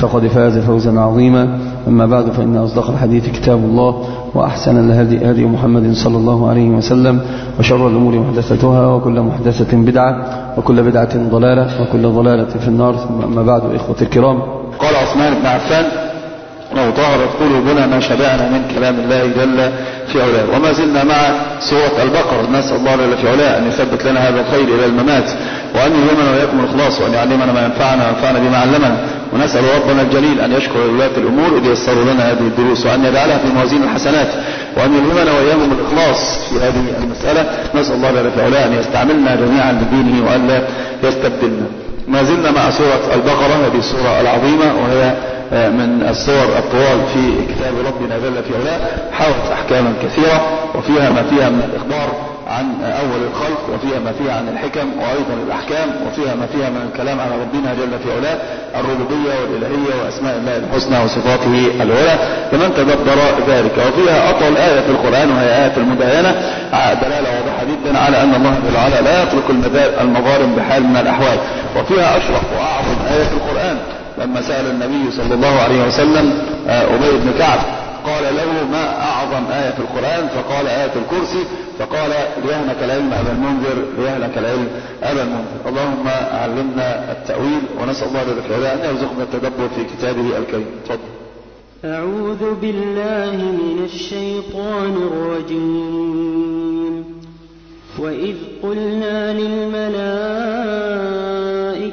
فقد فاز فوزا عظيما. أما بعد فإن أصدق الحديث كتاب الله وأحسن الهدي هدي محمد صلى الله عليه وسلم وشر الأمور محدثتها وكل محدثة بدعة وكل بدعة ضلالة وكل ضلالة في النار. ثم أما بعد إخوة الكرام. قال عثمان بن عفان لو طهرت قلوبنا ما شبعنا من كلام الله جل في علاه. وما زلنا مع سورة البقرة نسأل الله جل في علاه أن يثبت لنا هذا الخير إلى الممات. وأن يلهمنا وإياكم الإخلاص وأن يعلمنا ما ينفعنا وينفعنا بما علمنا. ونسأل ربنا الجليل أن يشكر ولاة الأمور إذ يسروا لنا هذه الدروس. وأن يجعلها في موازين الحسنات. وأن يلهمنا وإياهم الإخلاص في هذه المسألة. نسأل الله جل في علاه أن يستعملنا جميعا بدينه وأن لا يستبدلنا. ما زلنا مع سورة البقرة هذه السورة العظيمة وهي من الصور الطوال في كتاب ربنا جل في علاه حوت أحكاما كثيرة وفيها ما فيها من الإخبار عن أول الخلق وفيها ما فيها عن الحكم وأيضا الأحكام وفيها ما فيها من الكلام على ربنا جل في علاه الربوبية والإلهية وأسماء الله الحسنى وصفاته العلى لمن تدبر ذلك وفيها أطول آية في القرآن وهي آية المداينة. دلالة واضحة جدا على أن الله جل وعلا لا يترك المظالم بحال من الأحوال. وفيها أشرف وأعظم آية في القرآن. لما سأل النبي صلى الله عليه وسلم أبي بن كعب قال له ما أعظم آية في القرآن؟ فقال آية الكرسي. فقال ليهلك العلم أبا المنذر ليهلك العلم أبا المنذر. اللهم علمنا التأويل ونسأل الله وعلا أن يرزقنا التدبر في كتابه الكريم. تفضل. أعوذ بالله من الشيطان الرجيم. وإذ قلنا للملائكة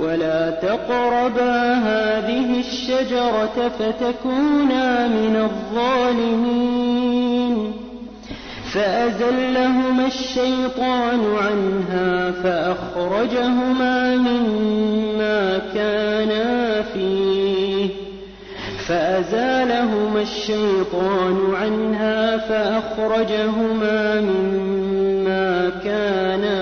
ولا تقربا هذه الشجرة فتكونا من الظالمين فأزلهما الشيطان عنها فأخرجهما مما كانا فيه فأزالهما الشيطان عنها فأخرجهما مما كانا فيه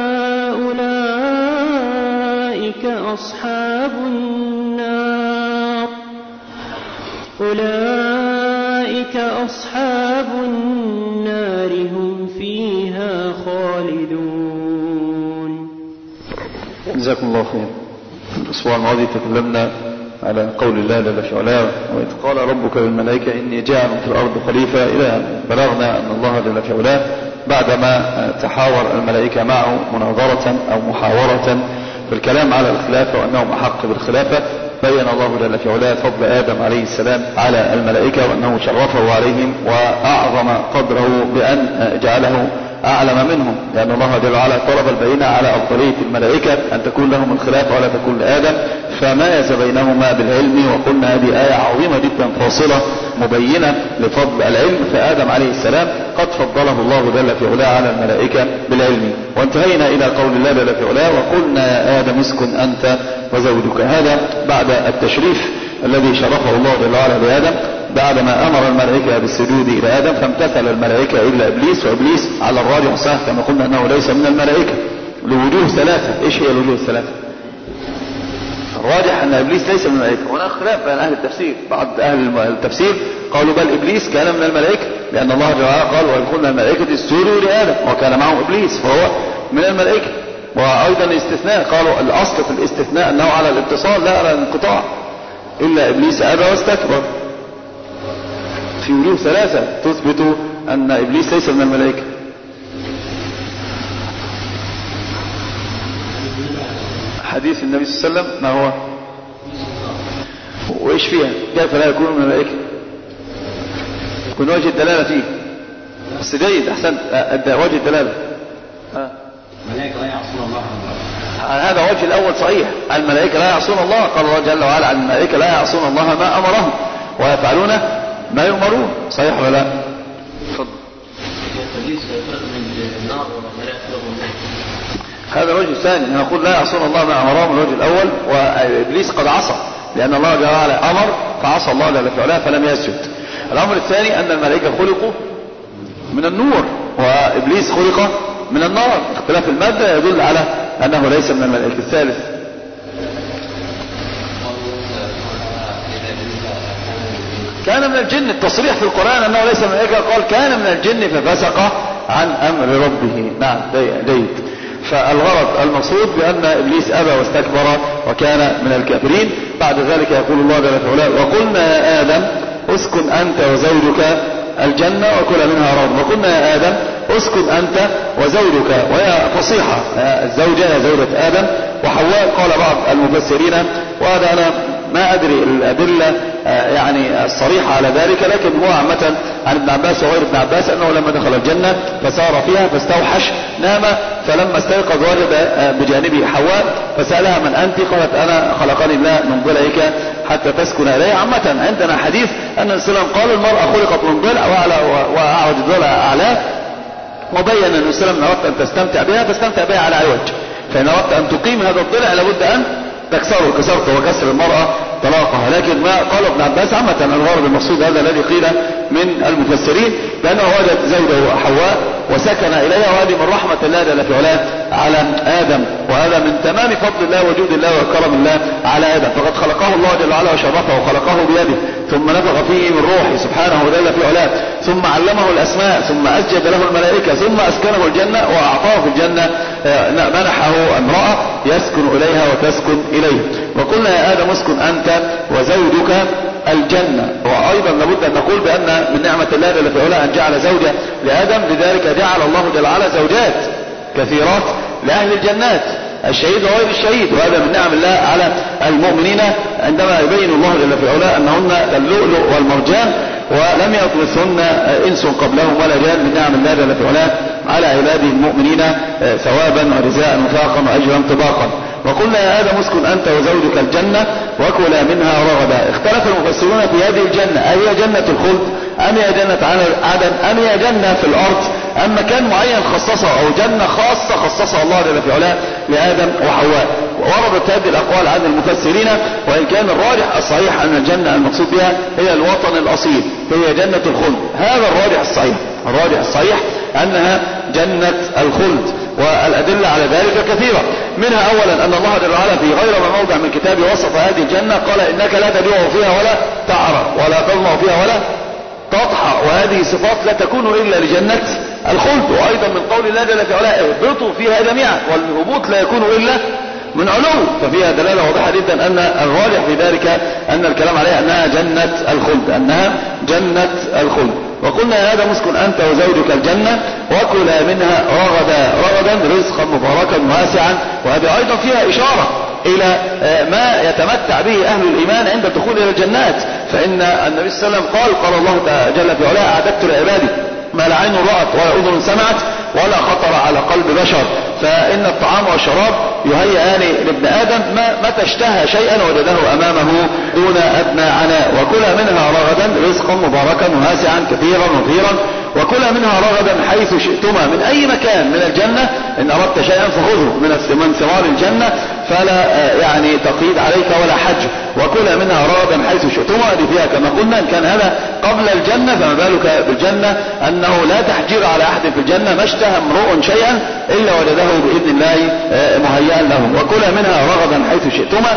أولئك أصحاب النار. أولئك أصحاب النار هم فيها خالدون. جزاكم الله خير. الأسبوع الماضي تكلمنا على قول الله جل في علاه وإذ قال ربك للملائكة إني جاعل في الأرض خليفة إلى بلغنا أن الله جل في علاه بعدما تحاور الملائكة معه مناظرة أو محاورة في الكلام على الخلافة وأنهم أحق بالخلافة بين الله جل في علاه فضل آدم عليه السلام على الملائكة وأنه شرفه عليهم وأعظم قدره بأن جعله أعلم منهم لأن الله جل وعلا طلب البينة على أفضلية الملائكة أن تكون لهم الخلافة ولا تكون لآدم. فمايز بينهما بالعلم؟ وقلنا هذه آية عظيمة جدا فاصلة مبينة لفضل العلم. فآدم عليه السلام قد فضله الله جل في علاه على الملائكة بالعلم. وانتهينا إلى قول الله جل في علاه وقلنا يا آدم اسكن أنت وزوجك. هذا بعد التشريف الذي شرفه الله جل وعلا لآدم. بعدما أمر الملائكة بالسجود إلى آدم فامتثل الملائكة إلا إبليس وإبليس على الراجع صح كما قلنا أنه ليس من الملائكة. لوجوه ثلاثة. إيش هي الوجوه الثلاثة؟ الراجح أن إبليس ليس من الملائكة. هناك خلاف بين أهل التفسير. بعض أهل التفسير قالوا بل إبليس كان من الملائكة لأن الله جل وعلا قال قلنا الملائكة اسجدوا لآدم. وكان معه إبليس فهو من الملائكة. وأيضا الاستثناء قالوا الأصل في الاستثناء أنه على الإتصال لا على الانقطاع. إلا إبليس أبى واستكبر. في وجوه ثلاثة تثبت أن إبليس ليس من الملائكة. حديث النبي صلى الله عليه وسلم ما هو؟ وإيش فيها؟ كيف لا يكون من الملائكة. يكون وجه الدلالة فيه. بس جيد أحسن. وجه الدلالة. الملائكة لا يعصون الله هذا وجه الأول صحيح. الملائكة لا يعصون الله. قال الله جل وعلا عن الملائكة لا يعصون الله ما أمرهم ويفعلون ما يؤمرون صحيح ولا لا؟ هذا الوجه الثاني نقول لا يعصون الله ما أمرهم الوجه الأول وإبليس قد عصى لأن الله جل وعلا أمر فعصى الله جل في علاه فلم يسجد. الأمر الثاني أن الملائكة خلقوا من النور وإبليس خلق من النار. اختلاف المادة يدل على أنه ليس من الملائكة الثالث. كان من الجن. التصريح في القرآن أنه ليس من الملائكة قال كان من الجن ففسق عن أمر ربه. نعم جيد فالغرض المقصود بأن إبليس أبى واستكبر وكان من الكافرين. بعد ذلك يقول الله جل وعلا وقلنا يا آدم أسكن أنت وزوجك الجنة وكل منها رغم وقلنا يا آدم أسكن أنت وزوجك. وهي فصيحة الزوجة هي زوجة آدم. وحواء قال بعض المفسرين وهذا أنا ما أدري الأدلة يعني الصريحة على ذلك لكن هو عامة عن ابن عباس وغير ابن عباس أنه لما دخل الجنة فسار فيها فاستوحش نام فلما استيقظ وجد بجانبه حواء فسألها من أنت؟ قالت أنا خلقني الله من ضلعك حتى تسكن إليه عامة عندنا حديث أن السلام قال المرأة خلقت من ضلع وأعوج الضلع أعلاه وبين أن السلام أردت أن تستمتع بها فاستمتع بها على عوج. فإن أردت أن تقيم هذا الضلع لابد أن تكسره كسرته وكسر المرأة طلاقها. لكن ما قال ابن عباس عامة الغرض المقصود هذا الذي قيل من المفسرين بأنه وجد زوجه حواء وسكن إليها وهذه من رحمة الله جل في علاه على آدم. وهذا من تمام فضل الله وجود الله وكرم الله على آدم. فقد خلقه الله جل وعلا وشرفه وخلقه بيده. ثم نفخ فيه من روحه سبحانه جل في علاه. ثم علمه الأسماء. ثم أسجد له الملائكة. ثم أسكنه الجنة وأعطاه في الجنة. منحه أمرأة يسكن إليها وتسكن إليه. وقلنا يا آدم اسكن أنت وزوجك الجنة. وأيضا لابد أن نقول بأن من نعمة الله جل في علاه أن جعل زوجة لآدم لذلك جعل الله جل وعلا زوجات كثيرات لأهل الجنات. الشهيد وغير الشهيد. وهذا من نعم الله على المؤمنين عندما يبين الله جل في علاه أنهن اللؤلؤ والمرجان ولم يطمثهن إنس قبلهم ولا جان. من نعم الله جل في علاه على عباده المؤمنين ثوابا ورزاء وفاقا وأجرا طباقا. وقلنا يا آدم اسكن أنت وزوجك الجنة وكلا منها رغدا. اختلف المفسرون في هذه الجنة. أهي جنة الخلد؟ أم هي جنة عدن أم هي جنة في الأرض؟ أم مكان معين خصصه أو جنة خاصة خصصها الله جل في علاه لآدم وحواء؟ وردت هذه الأقوال عن المفسرين وإن كان الراجح الصحيح أن الجنة المقصود بها هي الوطن الأصيل هي جنة الخلد. هذا الراجح الصحيح. الراجح الصحيح أنها جنة الخلد والأدلة على ذلك كثيرة. منها أولا أن الله جل وعلا في غير ما موضع من كتابه وصف هذه الجنة قال إنك لا تجوع فيها ولا تعرى ولا تظمأ فيها ولا تضحى وهذه صفات لا تكون إلا لجنة الخلد وأيضا من قول الله جل في علاه اهبطوا فيها جميعا والهبوط لا يكون إلا من علو. ففيها دلالة واضحة جدا أن الراجح في ذلك أن الكلام عليها أنها جنة الخلد أنها جنة الخلد وقلنا يا آدم اسكن أنت وزوجك الجنة وكلا منها رغدا رغدا رزقا مباركا واسعا. وهذه أيضا فيها إشارة إلى آه، ما يتمتع به أهل الإيمان عند الدخول إلى الجنات. فإن النبي صلى الله عليه وسلم قال قال الله جل في علاه أعددت لعبادي ما لا عين رأت ولا أذن سمعت ولا خطر على قلب بشر. فإن الطعام والشراب يهيئان لابن آدم ما متى اشتهى شيئا وجده أمامه دون أدنى عناء وكل منها رغدا رزقا مباركا واسعا كثيرا وفيرا. وكل منها رغدا حيث شئتما. من أي مكان؟ من الجنة. إن أردت شيئا فخذه. من من ثمار الجنة. فلا آه، يعني تقييد عليك ولا حج وكل منها رغدا حيث شئتما. دي فيها كما قلنا إن كان هذا قبل الجنة فما بالك بالجنة؟ أنه لا تحجير على أحد في الجنة ما اشتهى امرؤ شيئا إلا وجده بإذن الله آه، مهيئا له وكل منها رغدا حيث شئتما.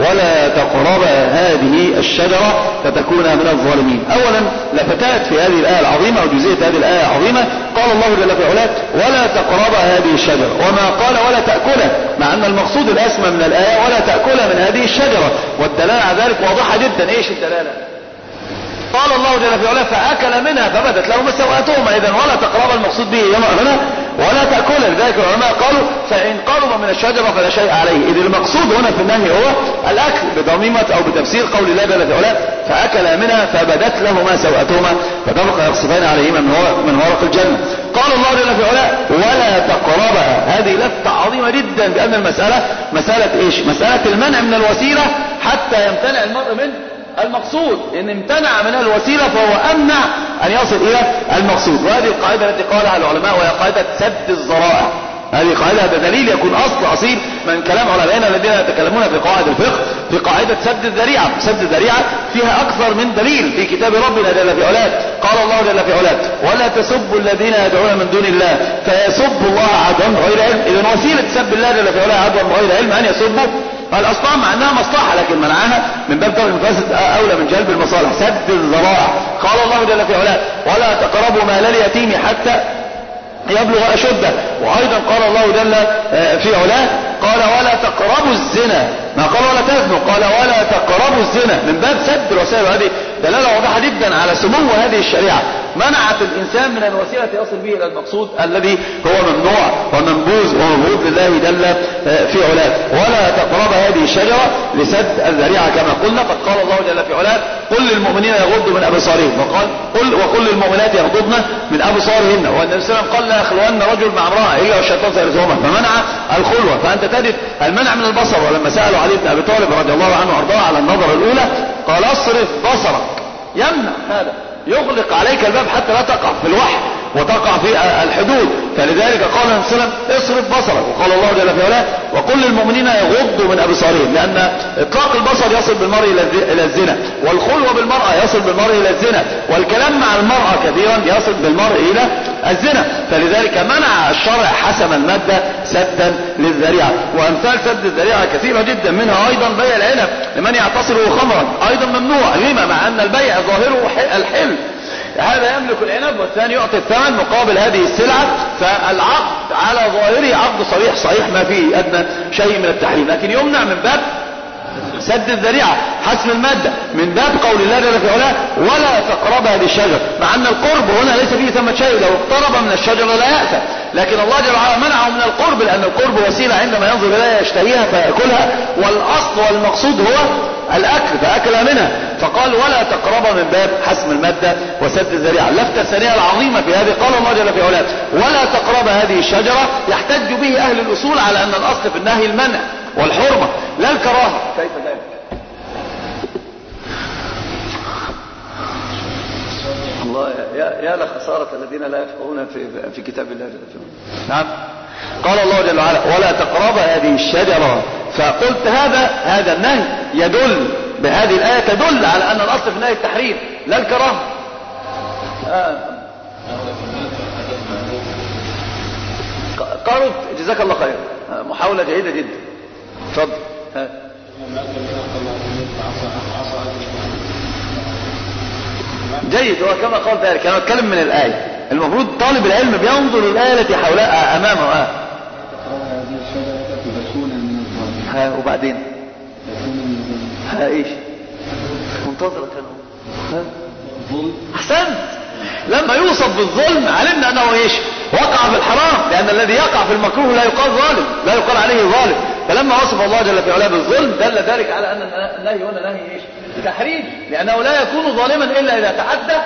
ولا تقربا هذه الشجرة فتكونا من الظالمين. أولا لفتات في هذه الآية العظيمة وجزئية هذه الآية العظيمة قال الله جل في علاه ولا تقربا هذه الشجرة. وما قال ولا تأكله مع أن المقصود الأسمى من الآية ولا تأكل من هذه الشجرة والدلالة على ذلك واضحة جدا. إيش الدلالة؟ قال الله جل في علاه فأكل منها فبدت لهما سوءاتهما إذا ولا تقرب المقصود به هنا ولا تأكل لذلك العلماء قالوا فإن قرب من الشجرة فلا شيء عليه. إذ المقصود هنا في النهي هو الأكل بضميمة أو بتفسير قول الله جل في فأكل منها فبدت لهما سوءاتهما فطبق يقصفين عليهما من ورق, من ورق الجنة. قال الله جل في ولا تقربها. هذه لفتة عظيمة جدا بأن المسألة مسألة إيش؟ مسألة المنع من الوسيلة حتى يمتنع المرء من المقصود إن امتنع من الوسيلة فهو أمنع أن يصل إلى المقصود. وهذه القاعدة التي قالها العلماء وهي قاعدة سد الذرائع هذه قاعدة هذا دليل يكون أصل أصيل من كلام علمائنا الذين يتكلمون في قواعد الفقه في قاعدة سد الذريعة. سد الذريعة فيها أكثر من دليل في كتاب ربنا جل في علاه. قال الله جل في علاه ولا تسبوا الذين يدعون من دون الله فيسبوا الله عدوا غير علم. إذا وسيلة سب الله جل في علاه عدوا غير علم أن يسبوا الأصنام مع أنها مصلحة لكن منعها من باب درء المفاسد أولى من جلب المصالح سد الذرائع قال الله جل في علاه ولا تقربوا مال اليتيم حتى يبلغ أشده. وأيضا قال الله جل آه، في علاه قال ولا تقربوا الزنا. ما قال ولا تزنوا قال ولا تقربوا الزنا. من باب سد الوسائل هذه دلالة واضحة جدا على سمو هذه الشريعة. منعت الإنسان من الوسيلة يصل به إلى المقصود الذي هو ممنوع ومنبوذ ومبغوض لله جل آه، في علاه. ولا الشجرة لسد الذريعة كما قلنا قد قال الله جل في علاه قل للمؤمنين يغضوا من أبصارهم. وقال قل وقل للمؤمنات يغضضن من أبصارهن. والنبي صلى الله عليه وسلم قال لا يخلون رجل مع امرأة إلا والشيطان سيرزهما فمنع الخلوة. فأنت تجد المنع من البصر. ولما سألوا علي بن أبي طالب رضي الله عنه وأرضاه على النظر الأولى قال اصرف بصرك. يمنع هذا. يغلق عليك الباب حتى لا تقع في الوحي. وتقع في الحدود. فلذلك قال النبي صلى الله عليه وسلم اصرف بصرك. وقال الله جل في علاه وقل للمؤمنين يغضوا من أبصارهم لأن إطلاق البصر يصل بالمرء إلى الزنا والخلوه بالمرأة يصل بالمرء إلى الزنا والكلام مع المرأة كثيرا يصل بالمرء إلى الزنا. فلذلك منع الشرع حسم المادة سدا للذريعة. وأمثال سد الذريعة كثيرة جدا منها أيضا بيع العنب لمن يعتصره خمرا أيضا ممنوع لما مع أن البيع ظاهره الحل. هذا يملك العنب والثاني يعطي الثمن مقابل هذه السلعة فالعقد على ظاهره عقد صريح صحيح ما فيه أدنى شيء من التحريم. لكن يمنع من باب سد الذريعة حسم المادة. من باب قول الله جل في علاه ولا تقرب هذه الشجرة مع أن القرب هنا ليس فيه ثمة شيء لو اقترب من الشجرة لا يأثم لكن الله جل وعلا منعه من القرب لأن القرب وسيلة عندما ينظر إليها يشتهيها فيأكلها. والأصل والمقصود هو الأكل فأكل منها. فقال ولا تقرب من باب حسم المادة وسد الذريعة. اللفتة الثانية العظيمة في هذه قال الله جل في علاه ولا تقرب هذه الشجرة. يحتج به أهل الأصول على أن الأصل في النهي المنع والحرمة. لا الكراهة. كيف الله يا, يا لخسارة الذين لا يفقهون في, في كتاب الله جل وعلا. نعم. قال الله جل وعلا ولا تقرب هذه الشجرة. فقلت هذا هذا النهي يدل بهذه الآية تدل على أن الأصل في النهي التحريم لا الكراهة. آه. قالوا جزاك الله خير. محاولة جيدة جدا. تفضل. جيد هو كما قال ذلك أنا أتكلم من الآية. المفروض طالب العلم بينظر الآية التي حولها أمامه. آه. ها وبعدين؟ ها إيش؟ منتظرة ها؟ أحسنت. لما يوصف بالظلم علمنا أنه إيش؟ وقع في الحرام لأن الذي يقع في المكروه لا يقال ظالم لا يقال عليه ظالم. فلما وصف الله جل في علاه بالظلم دل ذلك على أن النهي هنا نهي إيش؟ تحريم لأنه لا يكون ظالما إلا إذا تعدى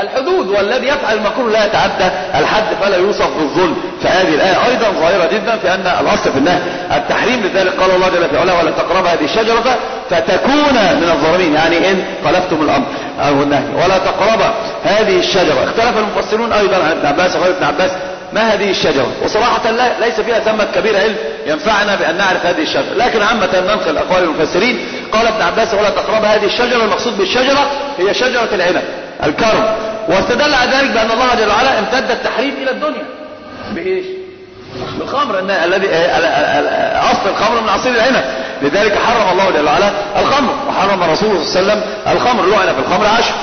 الحدود والذي يفعل المكروه لا يتعدى الحد فلا يوصف بالظلم فهذه الآية أيضا ظاهرة جدا في أن الأصل في النهي التحريم لذلك قال الله جل في علاه ولا تقرب هذه الشجرة فتكون من الظالمين. يعني إن خلفتم الأمر أو النهي. ولا تقرب هذه الشجرة. اختلف المفسرون أيضا عن ابن عباس وغير ابن عباس. ما هذه الشجرة؟ وصراحة لا ليس فيها ثمة كبير علم ينفعنا بأن نعرف هذه الشجرة. لكن عامة ننقل أقوال المفسرين. قال ابن عباس ولا تقرب هذه الشجرة المقصود بالشجرة هي شجرة العنب الكرم. واستدل على ذلك بأن الله جل وعلا امتد التحريم إلى الدنيا. بإيش؟ بالخمر إن الذي أصل الخمر من عصير العنب. لذلك حرم الله جل وعلا الخمر وحرم رسوله صلى الله عليه وسلم الخمر. لعنة في الخمر عشر.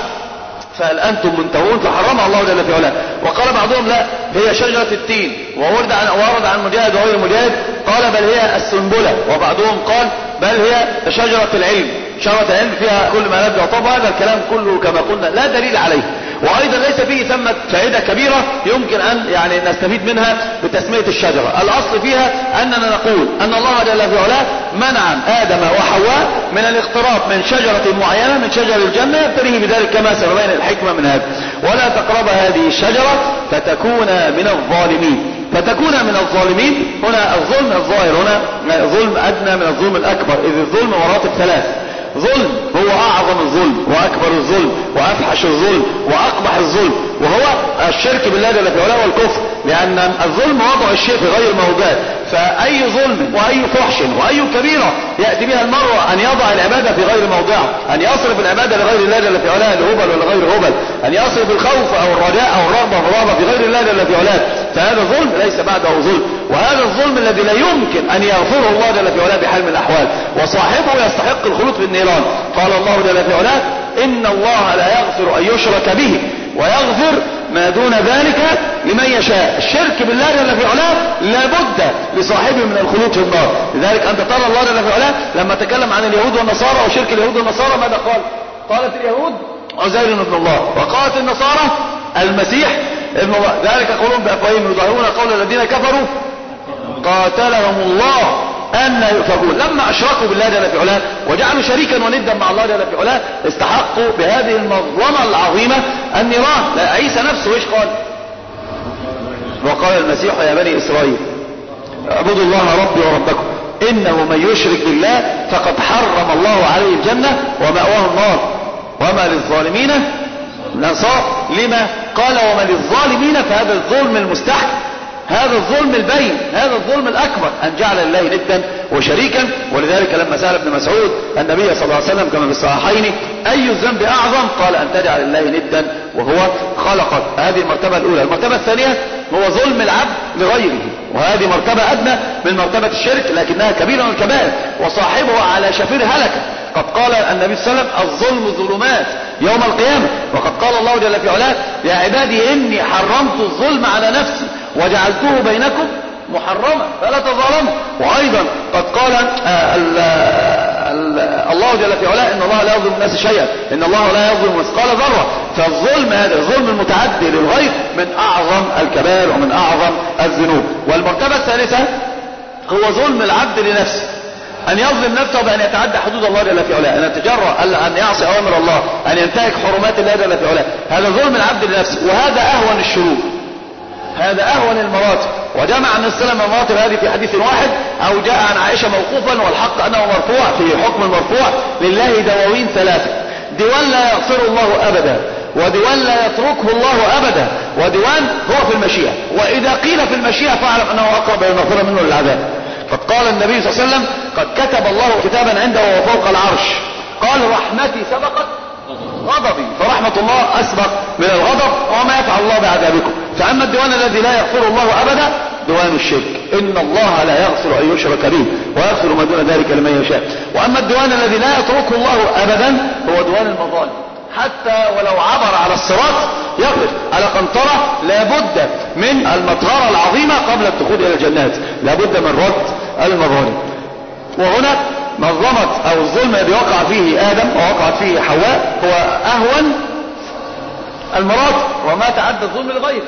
فهل أنتم منتهون؟ فحرمها الله جل في علاه. وقال بعضهم لا هي شجرة التين. وورد عن, ورد عن مجاهد وغير مجاهد قال بل هي السنبلة. وبعضهم قال بل هي شجرة العلم. شجرة العلم فيها كل ما نبدأ طب هذا الكلام كله كما قلنا لا دليل عليه. وأيضا ليس فيه ثمة فائدة كبيرة يمكن أن يعني نستفيد منها بتسمية الشجرة. الأصل فيها أننا نقول أن الله جل في علاه منع آدم وحواء من الاقتراب من شجرة معينة من شجر الجنة يبتليه بذلك كما سببين الحكمة من هذا. ولا تقرب هذه الشجرة فتكون من الظالمين. فتكون من الظالمين. هنا الظلم الظاهر هنا ظلم أدنى من الظلم الأكبر. إذ الظلم مراتب ثلاث. ظلم هو أعظم الظلم وأكبر الظلم وأفحش الظلم وأقبح الظلم. وهو الشرك بالله جل في علاه والكفر لأن الظلم وضع الشيء في غير موضعه فأي ظلم وأي فحش وأي كبيرة يأتي بها المرء أن يضع العبادة في غير موضعها أن يصرف العبادة لغير الله جل في علاه لهبل ولا غير هبل أن يصرف الخوف أو الرجاء أو الرغبة والرغبة في غير الله جل في علاه. فهذا ظلم ليس بعده ظلم. وهذا الظلم الذي لا يمكن أن يغفره الله جل في علاه بحال من الأحوال. وصاحبه يستحق الخلود في النيران قال الله جل في علاه إن الله لا يغفر أن يشرك به. ويغفر ما دون ذلك لمن يشاء. الشرك بالله جل في علاه لابد لصاحبه من الخلود في النار. لذلك أنت ترى الله جل في علاه لما تكلم عن اليهود والنصارى وشرك اليهود والنصارى ماذا قال؟ قالت اليهود عزير ابن الله. وقالت النصارى المسيح ابن الله. ذلك قولون بأفواههم يظهرون قول الذين كفروا قاتلهم الله. أن يؤفكون. لما أشركوا بالله جل في علاه وجعلوا شريكا وندا مع الله جل في علاه استحقوا بهذه المظلمة العظيمة النيران لا عيسى نفسه إيش قال؟ وقال المسيح يا بني إسرائيل اعبدوا الله ربي وربكم. إنه من يشرك بالله فقد حرم الله عليه الجنة ومأواه النار. وما للظالمين أنصار لما؟ قال وما للظالمين فهذا الظلم المستحق هذا الظلم البين هذا الظلم الأكبر أن جعل الله ندا وشريكا. ولذلك لما سأل ابن مسعود النبي صلى الله عليه وسلم كما في الصحيحين أي الذنب أعظم؟ قال أن تجعل الله ندا وهو خلقك. هذه المرتبة الأولى. المرتبة الثانية هو ظلم العبد لغيره. وهذه مرتبة أدنى من مرتبة الشرك لكنها كبيرة من الكبائر وصاحبه على شفير هلكة. قد قال النبي صلى الله عليه وسلم الظلم ظلمات يوم القيامة. وقد قال الله جل في علاه يا عبادي إني حرمت الظلم على نفسي. وجعلته بينكم محرما فلا تظالموا. وأيضا قد قال آه ال الله جل في علاه إن الله لا يظلم الناس شيئا إن الله لا يظلم مثقال ذرة. فالظلم هذا الظلم المتعدي للغير من أعظم الكبائر ومن أعظم الذنوب. والمرتبة الثالثة هو ظلم العبد لنفسه. أن يظلم نفسه بأن يتعدى حدود الله جل في علاه أن يتجرأ أن يعصي أوامر الله أن ينتهك حرمات الله جل في علاه. هذا ظلم العبد لنفسه وهذا أهون الشرور. هذا أهون المراتب. وجمع عن السلام المراتب هذه في حديث واحد أو جاء عن عائشة موقوفا والحق أنه مرفوع في حكم المرفوع لله دواوين ثلاثة. ديوان لا يغفر الله أبدا وديوان لا يتركه الله أبدا وديوان هو في المشيئة. وإذا قيل في المشيئة فاعلم أنه أقرب إلى المغفرة منه للعذاب. قد قال النبي صلى الله عليه وسلم قد كتب الله كتابا عنده وهو فوق العرش. قال رحمتي سبقت غضبي. فرحمة الله أسبق من الغضب وما يفعل الله بعذابكم. فأما الديوان الذي لا يغفر الله أبدا ديوان الشرك. إن الله لا يغفر أن يشرك به ويغفر ما دون ذلك لمن يشاء. وأما الديوان الذي لا يتركه الله أبدا هو ديوان المظالم. حتى ولو عبر على الصراط يقف على قنطرة لابد من المطهرة العظيمة قبل الدخول إلى الجنات. لابد من رد المظالم. وهنا منظمة أو الظلم الذي وقع فيه آدم ووقعت فيه حواء هو أهون المراتب وما تعدى الظلم لغيره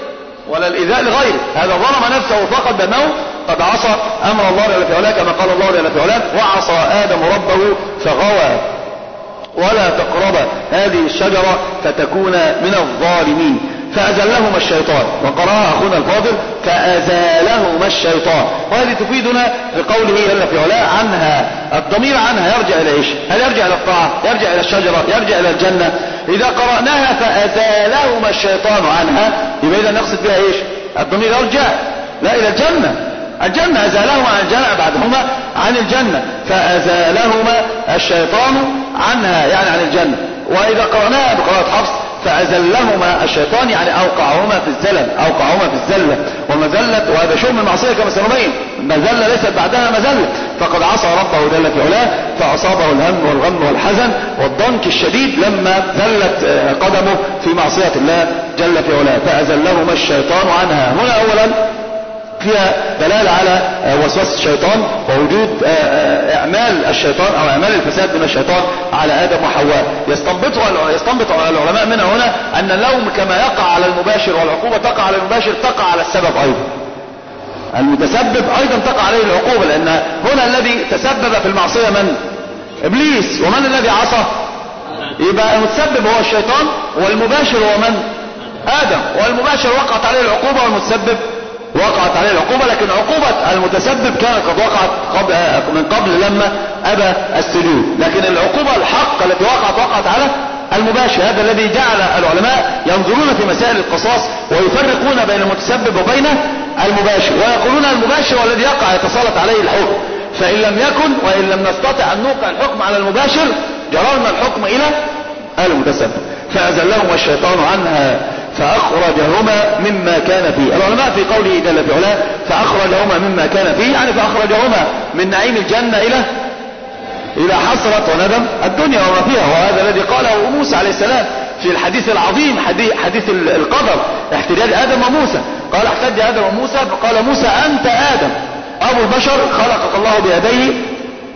ولا الإيذاء لغيره. هذا ظلم نفسه فقط بأنه قد عصى أمر الله جل في كما قال الله جل في وعصى آدم ربه فغوى. ولا تقرب هذه الشجرة فتكون من الظالمين. فأزلهما الشيطان. وقرأها أخونا الفاضل فأزالهما الشيطان. وهذه تفيدنا في قوله جل في علاه عنها. الضمير عنها يرجع إلى إيش؟ هل يرجع إلى الطاعة؟ يرجع إلى الشجرة؟ يرجع إلى الجنة؟ إذا قرأناها فأزالهما الشيطان عنها يبقى إذا نقصد بها إيش؟ الضمير يرجع. لا إلى الجنة. الجنة أزالهما عن الجنة بعدهما عن الجنة. فأزالهما الشيطان عنها يعني عن الجنة. وإذا قرأناها بقراءة حفص فأزلهما الشيطان يعني أوقعهما في الزلل أوقعهما في الزلة ومزلة وهذا من المعصية كما سنبين. مزلة ليست بعدها مزلة فقد عصى ربه جل في علاه فأصابه الهم والغم والحزن والضنك الشديد لما زلت قدمه في معصية الله جل في علاه. فأزلهما الشيطان عنها. هنا أولا فيها دلالة على وسوسة الشيطان ووجود إعمال الشيطان أو إعمال الفساد من الشيطان على آدم وحواء. يستنبط يستنبط العلماء منها هنا أن اللوم كما يقع على المباشر والعقوبة تقع على المباشر تقع على السبب أيضا. المتسبب أيضا تقع عليه العقوبة لأن هنا الذي تسبب في المعصية من؟ إبليس. ومن الذي عصى؟ يبقى المتسبب هو الشيطان والمباشر هو من؟ آدم. والمباشر وقعت عليه العقوبة والمتسبب وقعت عليه العقوبة لكن عقوبة المتسبب كانت قد وقعت قبل من قبل لما أبى السجود. لكن العقوبة الحق التي وقعت وقعت على المباشر هذا الذي جعل العلماء ينظرون في مسائل القصاص ويفرقون بين المتسبب وبين المباشر. ويقولون المباشر هو الذي يقع يتسلط عليه الحكم. فإن لم يكن وإن لم نستطع أن نوقع الحكم على المباشر جررنا الحكم إلى المتسبب. فأزلهما الشيطان عنها. فأخرجهما مما كان فيه. العلماء في قوله جل في علاه فأخرجهما مما كان فيه يعني فأخرجهما من نعيم الجنة إلى إلى حسرة وندم الدنيا وما فيها. وهذا الذي قاله موسى عليه السلام في الحديث العظيم حديث, حديث القدر احتجاج آدم وموسى. قال احتج آدم وموسى فقال موسى أنت آدم. أبو البشر خلقك الله بيديه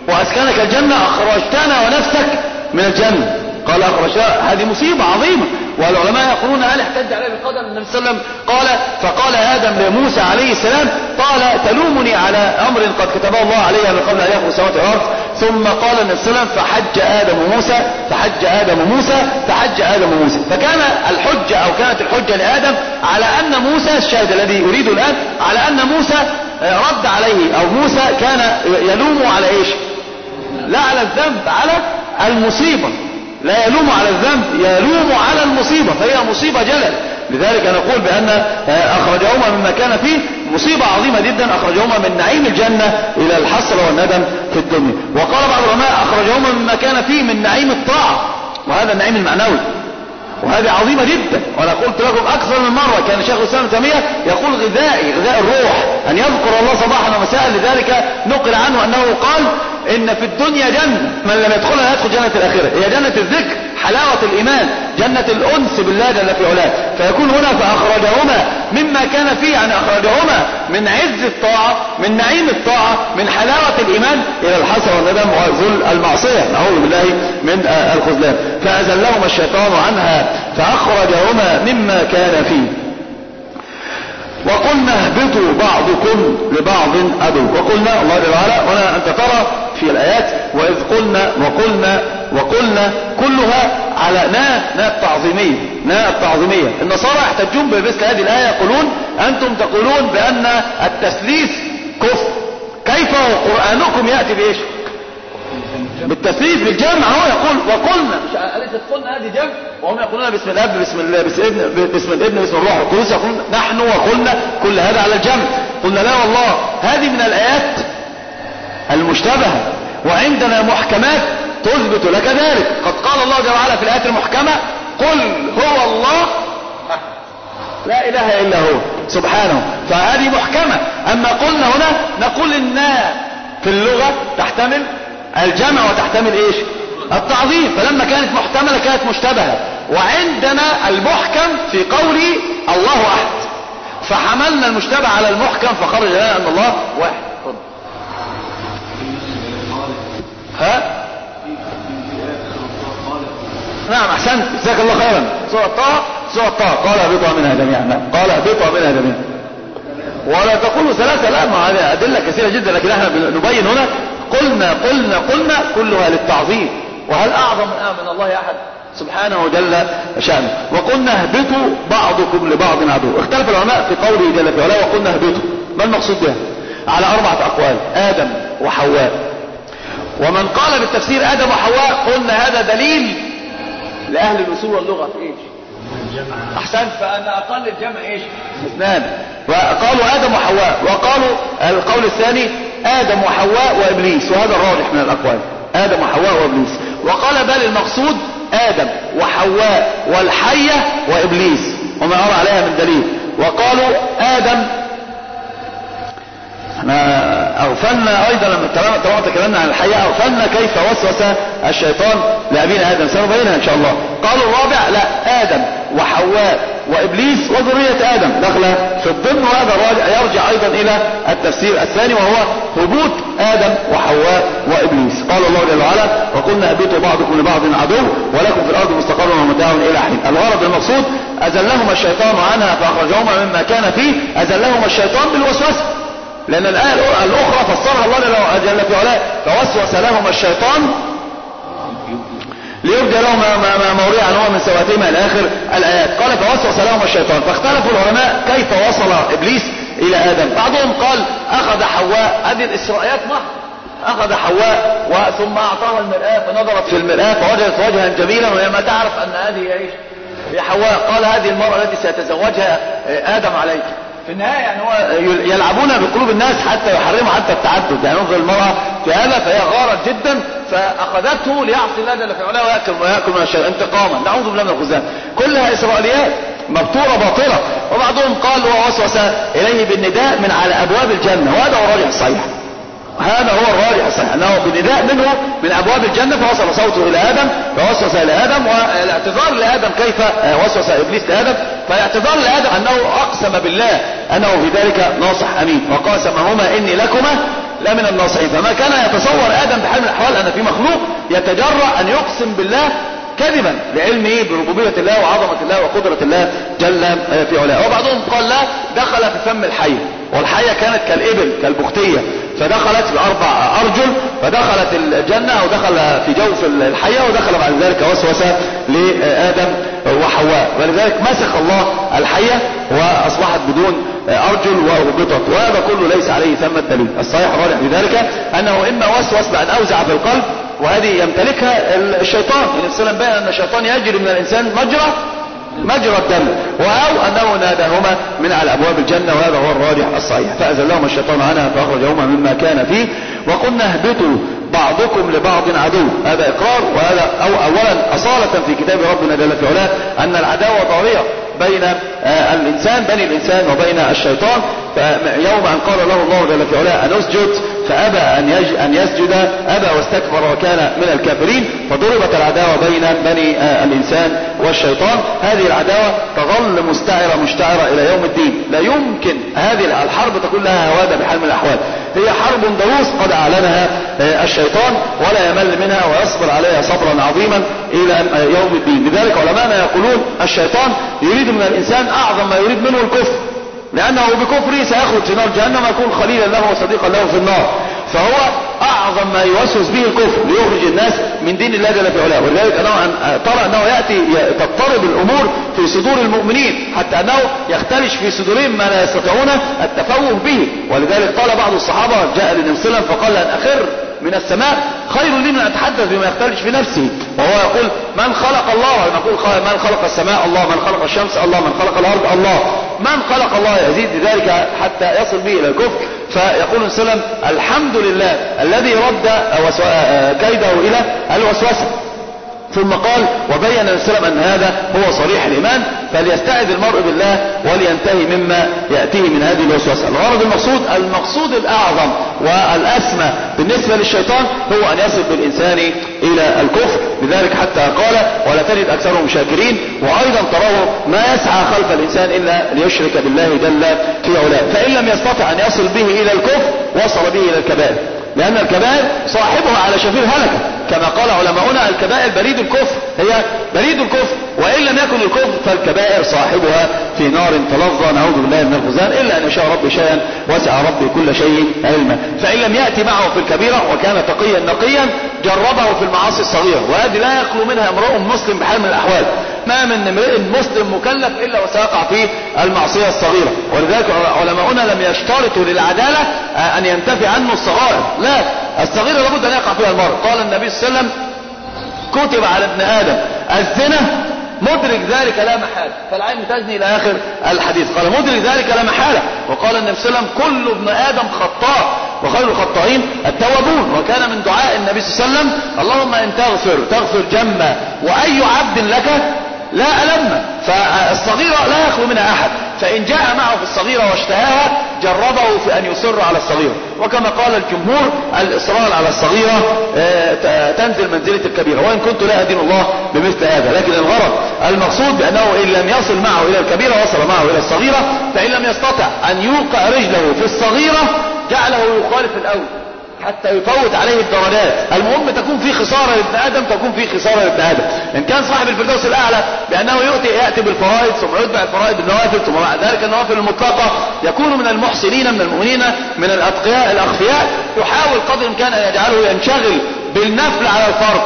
وأسكنك الجنة أخرجتنا ونفسك من الجنة. قال أخرجتنا. هذه مصيبة عظيمة. والعلماء يقولون هل احتج عليه بالقدر؟ النبي صلى الله عليه وسلم قال فقال آدم لموسى عليه السلام قال تلومني على أمر قد كتبه الله عليها من قبل أن يخلق السماوات والأرض. ثم قال النبي صلى الله عليه وسلم فحج آدم وموسى فحج آدم وموسى فحج آدم وموسى. فكان الحجة أو كانت الحجة لآدم على أن موسى الشاهد الذي يريد الآن على أن موسى رد عليه أو موسى كان يلوم على إيش؟ لا على الذنب على المصيبة. لا يلوم على الذنب يلوم على المصيبة فهي مصيبة جلل. لذلك نقول بأن أخرجهما مما كان فيه مصيبة عظيمة جدا أخرجهما من نعيم الجنة إلى الحسرة والندم في الدنيا. وقال بعض العلماء أخرجهما مما كان فيه من نعيم الطاعة وهذا النعيم المعنوي. وهذه عظيمة جدا. وأنا قلت لكم أكثر من مرة كان شيخ الإسلام تيمية يقول غذائي غذاء الروح أن يذكر الله صباحا ومساء. لذلك نقل عنه أنه قال إن في الدنيا جنة من لم يدخلها يدخل جنة الآخرة. هي جنة الذكر. حلاوة الإيمان جنة الأنس بالله جل في علاه. فيكون هنا فأخرجهما مما كان فيه يعني أخرجهما من عز الطاعة من نعيم الطاعة من حلاوة الإيمان إلى الحسرة والندم وذل المعصية. نعوذ بالله من الخذلان. فأزلهما الشيطان عنها فأخرجهما مما كان فيه. وقلنا اهبطوا بعضكم لبعض عدو. وقلنا الله جل وعلا هنا أنت ترى في الآيات وإذ قلنا وقلنا وقلنا كلها على نا نا التعظيمية نا التعظيمية. النصارى يحتجون بمثل هذه الآية يقولون أنتم تقولون بأن التثليث كفر. كيف قرآنكم يأتي بإيش؟ بالتثليث بالجمع. هو يقول وقلنا. أليست قلنا هذه جمع؟ وهم يقولون باسم الأب باسم الله باسم الابن باسم الابن باسم الروح القدس. يقولون نحن وقلنا كل هذا على الجمع. قلنا لا والله. هذه من الآيات المشتبهة. وعندنا محكمات تثبت لك ذلك. قد قال الله جل وعلا في الآيات المحكمة قل هو الله. لا إله إلا هو سبحانه. فهذه محكمة. أما قلنا هنا نقول إن في اللغة تحتمل الجمع وتحتمل إيش؟ التعظيم. فلما كانت محتملة كانت مشتبهة. وعندنا المحكم في قوله الله أحد. فحملنا المشتبه على المحكم فخرج لنا ان الله. واحد. ها؟ نعم أحسنت. جزاك الله خيرا. سورة طه سورة طه قال اهبطوا منها جميعا. قال اهبطوا منها جميعا. ولا تقولوا ثلاثة لا ما هذه أدلة كثيرة جدا لكن إحنا نبين هنا قلنا قلنا قلنا كلها للتعظيم. وهل أعظم من الله أحد؟ سبحانه جل شأنه. وقلنا اهبطوا بعضكم لبعض عدو. اختلف العلماء في قوله جل في علاه وقلنا اهبطوا. ما المقصود بها؟ على أربعة أقوال. آدم وحواء. ومن قال بالتفسير آدم وحواء قلنا هذا دليل لأهل الأصول واللغة في إيش؟ أحسنت فأن أقل الجمع إيش؟ اثنان وقالوا آدم وحواء. وقالوا القول الثاني آدم وحواء وإبليس وهذا الراجح من الأقوال. آدم وحواء وإبليس. وقال بل المقصود آدم وحواء والحية وإبليس. وما أرى عليها من دليل. وقالوا آدم إحنا اغفلنا أيضا لما طالما تكلمنا عن الحياة اغفلنا كيف وسوس الشيطان لابينا آدم. سنبينها إن شاء الله. قالوا الرابع لا آدم وحواء وإبليس وذرية آدم دخل في الضمن وهذا يرجع أيضا إلى التفسير الثاني وهو هبوط آدم وحواء وإبليس. قال الله جل وعلا وقلنا اهبطوا بعضكم لبعض عدو ولكم في الأرض مستقر ومتاع إلى حين. الغرض المقصود ازلهما الشيطان عنها فأخرجهما مما كان فيه ازلهما الشيطان بالوسوسه لأن الآية الأخرى فسرها الله جل في علاه فوسوس لهما الشيطان ليبدي لهم ما موري عنهما من سواتهما إلى آخر الآيات. قال فوسوس لهما الشيطان. فاختلفوا العلماء كيف وصل إبليس إلى آدم. بعضهم قال أخذ حواء. هذه الإسرائيات محض أخذ حواء ثم أعطاها المرآة فنظرت في المرآة فوجدت وجها جميلا وهي ما تعرف أن هذه إيش؟ حواء. قال هذه المرأة التي سيتزوجها آدم عليك. في النهاية يعني هو يلعبون بقلوب الناس حتى يحرموا حتى التعدد. يعني انظر المرأة في هذا فهي غارت جدا فأخذته ليعصي الله جل في علاه ويأكل ويأكل من الشيء. انتقاما. نعوذ بالله من الخزان. كلها إسرائيليات مبتورة باطلة. وبعضهم قال هو وسوس إليه بالنداء من على أبواب الجنة. وهذا هو الراجح الصحيح هذا هو الراجح الصحيح أنه بنداء منه من أبواب الجنة فوصل صوته إلى آدم فوسوس إلى آدم والاعتذار لآدم كيف وسوس إبليس لآدم فالاعتذار لآدم أنه أقسم بالله أنه في ذلك ناصح أمين وقاسمهما إني لكما لا من الناصحين. فما كان يتصور آدم بحال من الأحوال أن في مخلوق يتجرأ أن يقسم بالله كذبا لعلمه بربوبية الله وعظمة الله وقدرة الله جل في علاه. وبعضهم قال لا دخل في فم الحية والحية كانت كالإبل كالبختية. فدخلت بأربع أرجل فدخلت الجنة أو دخل في جوف الحية ودخل بعد ذلك وسوس لآدم وحواء. ولذلك مسخ الله الحية وأصبحت بدون أرجل وهبطت وهذا كله ليس عليه ثم الدليل الصحيح الراجح في ذلك أنه إما وسوس بعد أوزع في القلب وهذه يمتلكها الشيطان. النبي صلى الله عليه وسلم بين أن الشيطان يجري من الإنسان مجرى مجرى الدم. أو أنه ناداهما من على أبواب الجنة وهذا هو الراجح الصحيح. فأزلهما الشيطان عنها فأخرجهما مما كان فيه. وقلنا اهبطوا بعضكم لبعض عدو. هذا إقرار وهذا أو أولا أصالة في كتاب ربنا جل في علاه أن العداوة طارئة بين آه الإنسان بني الإنسان وبين الشيطان. فيوم أن قال له الله جل في علاه أن اسجد فأبى أن, يج... أن يسجد أبى واستكبر وكان من الكافرين فضربت العداوة بين بني آه الإنسان والشيطان. هذه العداوة تظل مستعرة مشتعرة إلى يوم الدين. لا يمكن هذه الحرب تكون لها هوادة بحال من الأحوال. هي حرب دروس قد أعلنها آه الشيطان ولا يمل منها ويصبر عليها صبرا عظيما إلى يوم الدين. لذلك علماءنا يقولون الشيطان يريد من الإنسان أعظم ما يريد منه الكفر. لأنه بكفره سيخرج في نار جهنم ويكون خليلا له وصديقا له في النار. فهو أعظم ما يوسوس به الكفر ليخرج الناس من دين الله جل في علاه. ولذلك أن ترى أنه يأتي تضطرب الأمور في صدور المؤمنين حتى أنه يختلش في صدورهم ما لا يستطيعون التفوه به. ولذلك قال بعض الصحابة جاء للنبي صلى الله عليه وسلم فقال أن أخر. من السماء خير لي من أتحدث بما يختلش في نفسي. وهو يقول من خلق الله؟ نقول من خلق السماء الله من خلق الشمس الله من خلق الأرض الله. من خلق الله يزيد بذلك حتى يصل به إلى الكفر. فيقول السلام الحمد لله الذي رد كيده إلى الوسوسة. ثم قال وبين السلام أن هذا هو صريح الإيمان فليستعذ المرء بالله ولينتهي مما يأتيه من هذه الوسوسة الغرض المقصود المقصود الأعظم والأسمى بالنسبة للشيطان هو أن يصل بالإنسان إلى الكفر. لذلك حتى قال ولا تجد أكثرهم شاكرين وأيضا تراه ما يسعى خلف الإنسان إلا ليشرك بالله جل في علاه. فإن لم يستطع أن يصل به إلى الكفر وصل به إلى الكبائر. لأن الكبائر صاحبها على شفير هلكة. كما قال علماؤنا الكبائر بريد الكفر. هي بريد الكفر. وإن لم يكن الكفر فالكبائر صاحبها في نار تلظى. نعوذ بالله من الخزان. إلا أن يشاء ربي شيئا وسع ربي كل شيء علما. فإن لم يأتي معه في الكبيرة وكان تقيا نقيا جربه في المعاصي الصغيرة. وهذه لا يخلو منها امرؤ مسلم بحال من الأحوال. ما من امرئ مسلم مكلف إلا وسيقع في المعصية الصغيرة. ولذلك علماؤنا لم يشترطوا للعدالة أن ينتفي عنه الصغائر. لا الصغيرة لابد أن يقع فيها المرء. قال النبي صلى الله عليه وسلم كتب على ابن آدم الزنا مدرك ذلك لا محالة. فالعين تزني إلى آخر الحديث. قال مدرك ذلك لا محالة. وقال النبي صلى الله عليه وسلم كل ابن آدم خطاء وخير الخطائين التوابون. وكان من دعاء النبي صلى الله عليه وسلم اللهم إن تغفر تغفر جما وأي عبد لك لا ألم. فالصغيرة لا يخلو منها أحد. فإن جاء معه في الصغيرة واشتهاها جربه في أن يصر على الصغيرة وكما قال الجمهور الإصرار على الصغيرة تنزل منزلة الكبيرة. وإن كنت لا أدين الله بمثل هذا. لكن الغرض المقصود بأنه إن لم يصل معه إلى الكبيرة وصل معه إلى الصغيرة فإن لم يستطع أن يوقع رجله في الصغيرة جعله يخالف الأول حتى يفوت عليه الدرجات. المهم تكون في خسارة لابن آدم تكون في خسارة لابن آدم. إن كان صاحب الفردوس الأعلى بأنه يؤتي يأتي بالفرائض ثم يتبع الفرائض بالنوافل ثم بعد ذلك النوافل المطلقة يكون من المحسنين من المؤمنين من الأتقياء الأخفياء. يحاول قدر الإمكان أن يجعله ينشغل بالنفل على الفرض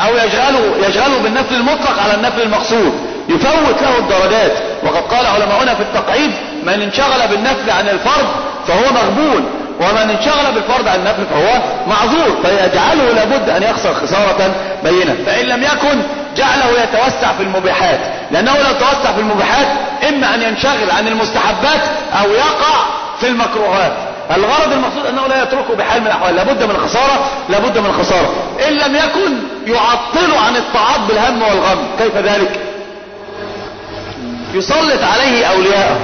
أو يجعله, يجعله بالنفل المطلق على النفل المقصود. يفوت له الدرجات. وقد قال علماؤنا في التقعيد من انشغل بالنفل عن الفرض فهو مغبون. ومن انشغل بالفرض عن النفل فهو معذور فيجعله لابد أن يخسر خسارة بينة. فإن لم يكن جعله يتوسع في المبيحات لأنه لو توسع في المبيحات إما أن ينشغل عن المستحبات أو يقع في المكروهات. الغرض المقصود أنه لا يتركه بحال من الأحوال. لابد من الخسارة لابد من الخسارة إن لم يكن يعطل عن الطاعات بالهم والغم. كيف ذلك؟ يسلط عليه أولياءه.